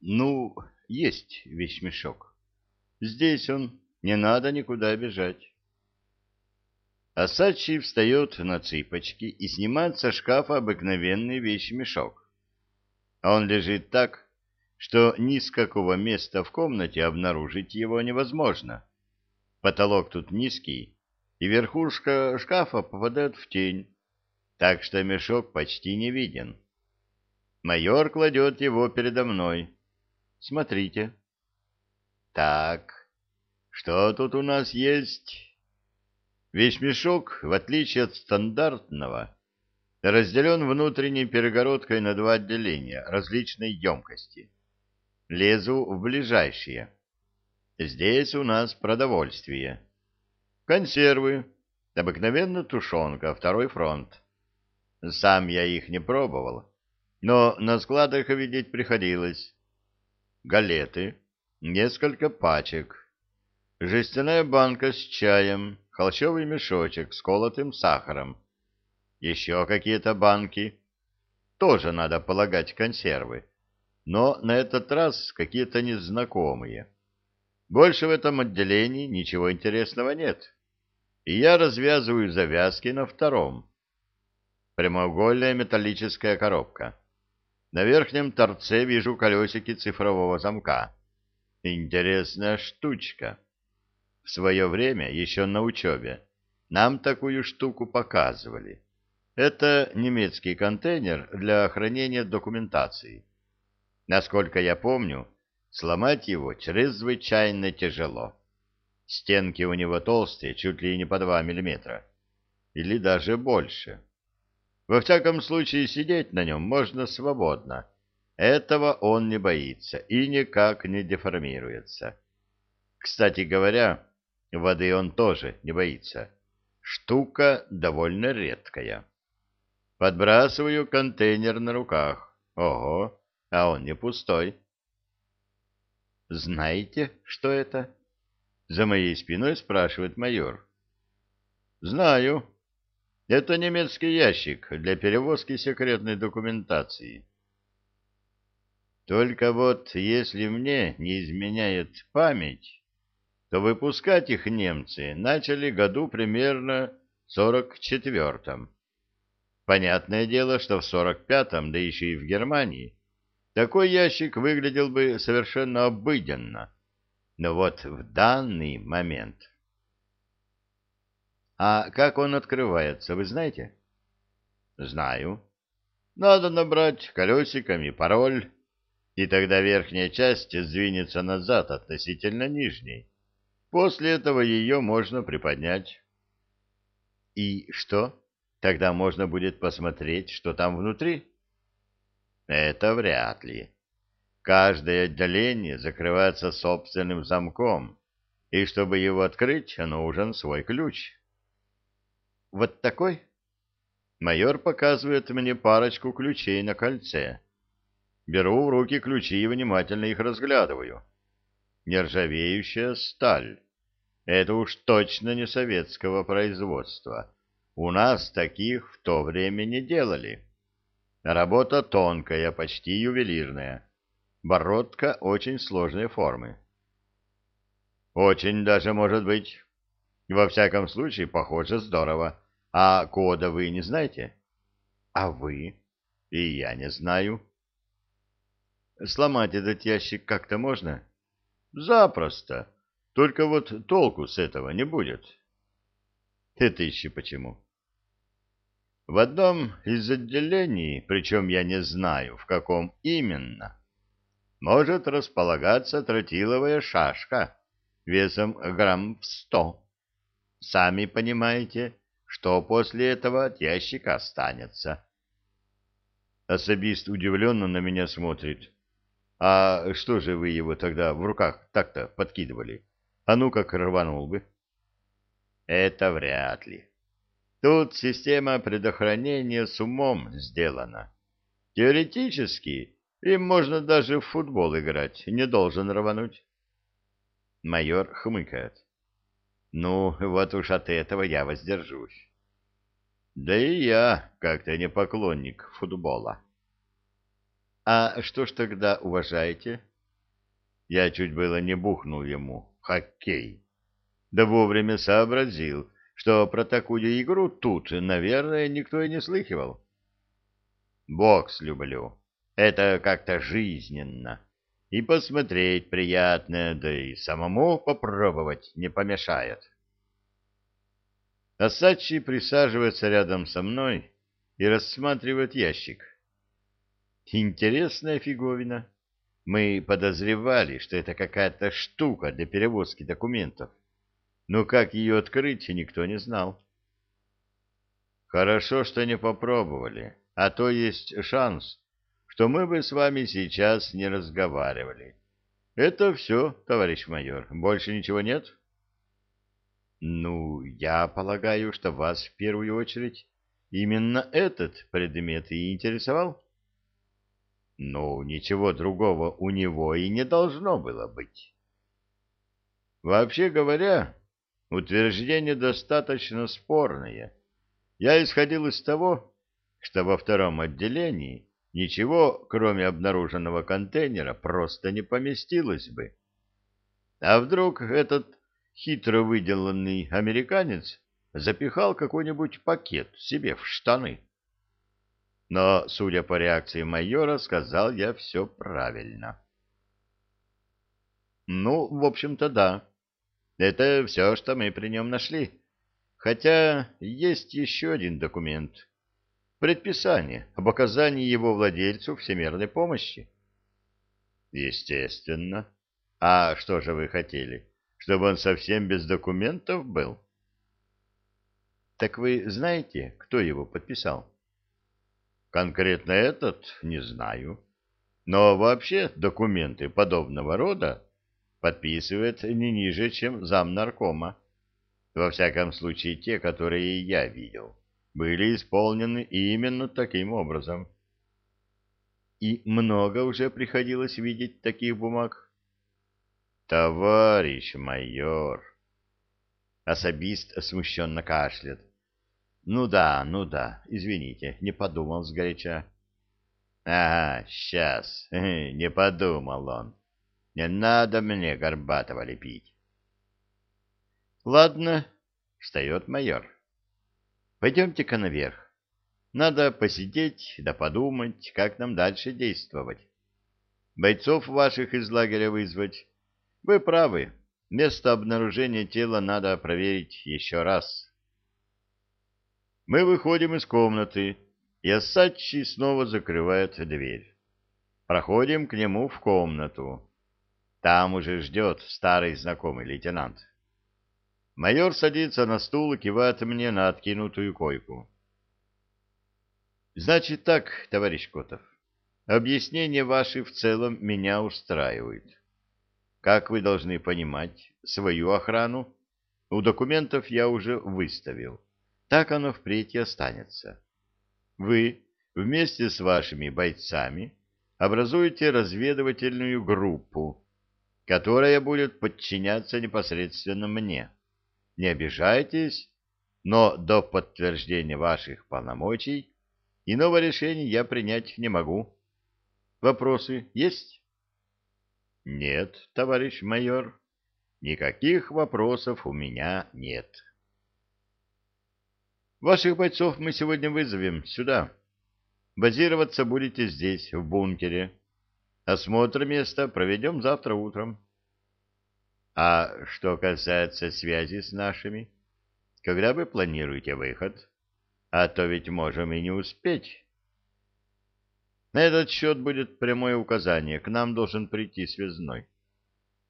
Ну, есть вещмешок. Здесь он, не надо никуда бежать. Асачи встает на цыпочки и снимает со шкафа обыкновенный вещмешок. Он лежит так, что ни с какого места в комнате обнаружить его невозможно. Потолок тут низкий, и верхушка шкафа попадает в тень, так что мешок почти не виден. Майор кладет его передо мной. Смотрите. Так, что тут у нас есть? Вещмешок, в отличие от стандартного, разделен внутренней перегородкой на два отделения различной емкости. Лезу в ближайшие. Здесь у нас продовольствие. Консервы, обыкновенно тушенка, второй фронт. Сам я их не пробовал, но на складах видеть приходилось. Галеты, несколько пачек, жестяная банка с чаем, холщовый мешочек с колотым сахаром, еще какие-то банки. Тоже надо полагать консервы, но на этот раз какие-то незнакомые. Больше в этом отделении ничего интересного нет. И я развязываю завязки на втором. Прямоугольная металлическая коробка. На верхнем торце вижу колесики цифрового замка. Интересная штучка. В свое время, еще на учебе, нам такую штуку показывали. Это немецкий контейнер для хранения документации. Насколько я помню, сломать его чрезвычайно тяжело. Стенки у него толстые, чуть ли не по 2 миллиметра. Или даже больше. Во всяком случае, сидеть на нем можно свободно. Этого он не боится и никак не деформируется. Кстати говоря, Воды он тоже не боится. Штука довольно редкая. Подбрасываю контейнер на руках. Ого, а он не пустой. «Знаете, что это?» За моей спиной спрашивает майор. «Знаю. Это немецкий ящик для перевозки секретной документации. Только вот если мне не изменяет память, то выпускать их немцы начали году примерно сорок четвертом. Понятное дело, что в сорок пятом, да еще и в Германии, такой ящик выглядел бы совершенно обыденно. Но вот в данный момент... А как он открывается, вы знаете? Знаю. Надо набрать колесиками пароль, и тогда верхняя часть сдвинется назад относительно нижней. После этого ее можно приподнять. И что? Тогда можно будет посмотреть, что там внутри? Это вряд ли. Каждое отделение закрывается собственным замком, и чтобы его открыть, нужен свой ключ. Вот такой? Майор показывает мне парочку ключей на кольце. Беру в руки ключи и внимательно их разглядываю нержавеющая сталь. Это уж точно не советского производства. У нас таких в то время не делали. Работа тонкая, почти ювелирная. Бородка очень сложной формы. Очень даже может быть. Во всяком случае, похоже здорово. А кода вы не знаете? А вы? И я не знаю. Сломать этот ящик как-то можно? Запросто. Только вот толку с этого не будет. Это еще почему? В одном из отделений, причем я не знаю, в каком именно, может располагаться тротиловая шашка весом грамм в сто. Сами понимаете, что после этого от ящика останется. Особист удивленно на меня смотрит. А что же вы его тогда в руках так-то подкидывали? А ну как рванул бы? Это вряд ли. Тут система предохранения с умом сделана. Теоретически им можно даже в футбол играть, не должен рвануть. Майор хмыкает. Ну, вот уж от этого я воздержусь. Да и я как-то не поклонник футбола. А что ж тогда уважаете? Я чуть было не бухнул ему. Хоккей. Да вовремя сообразил, что про такую игру тут, наверное, никто и не слыхивал. Бокс люблю. Это как-то жизненно. И посмотреть приятно, да и самому попробовать не помешает. Асачи присаживается рядом со мной и рассматривает ящик. Интересная фиговина. Мы подозревали, что это какая-то штука для перевозки документов. Но как ее открыть, никто не знал. Хорошо, что не попробовали, а то есть шанс, что мы бы с вами сейчас не разговаривали. Это все, товарищ майор, больше ничего нет? Ну, я полагаю, что вас в первую очередь именно этот предмет и интересовал? Ну, ничего другого у него и не должно было быть. Вообще говоря, утверждение достаточно спорное. Я исходил из того, что во втором отделении ничего, кроме обнаруженного контейнера, просто не поместилось бы. А вдруг этот хитро выделанный американец запихал какой-нибудь пакет себе в штаны? Но, судя по реакции майора, сказал я все правильно. Ну, в общем-то, да. Это все, что мы при нем нашли. Хотя есть еще один документ, предписание об оказании его владельцу всемирной помощи. Естественно. А что же вы хотели? Чтобы он совсем без документов был? Так вы знаете, кто его подписал? Конкретно этот не знаю. Но вообще документы подобного рода подписывает не ниже, чем зам наркома. Во всяком случае, те, которые я видел были исполнены именно таким образом. И много уже приходилось видеть таких бумаг? Товарищ майор! Особист смущенно кашляет. Ну да, ну да, извините, не подумал сгоряча. Ага, сейчас, не подумал он. Не надо мне Горбатова лепить. Ладно, встает майор. Пойдемте-ка наверх. Надо посидеть да подумать, как нам дальше действовать. Бойцов ваших из лагеря вызвать. Вы правы, место обнаружения тела надо проверить еще раз. Мы выходим из комнаты, и Ассачи снова закрывает дверь. Проходим к нему в комнату. Там уже ждет старый знакомый лейтенант. Майор садится на стул и кивает мне на откинутую койку. Значит так, товарищ Котов, объяснения ваши в целом меня устраивают. Как вы должны понимать, свою охрану у документов я уже выставил. Так оно впредь и останется. Вы вместе с вашими бойцами образуете разведывательную группу, которая будет подчиняться непосредственно мне. Не обижайтесь, но до подтверждения ваших полномочий иного решения я принять не могу. Вопросы есть? Нет, товарищ майор, никаких вопросов у меня нет. Ваших бойцов мы сегодня вызовем сюда. Базироваться будете здесь, в бункере. Осмотр места проведем завтра утром. А что касается связи с нашими, когда вы планируете выход? А то ведь можем и не успеть. На этот счет будет прямое указание. К нам должен прийти связной.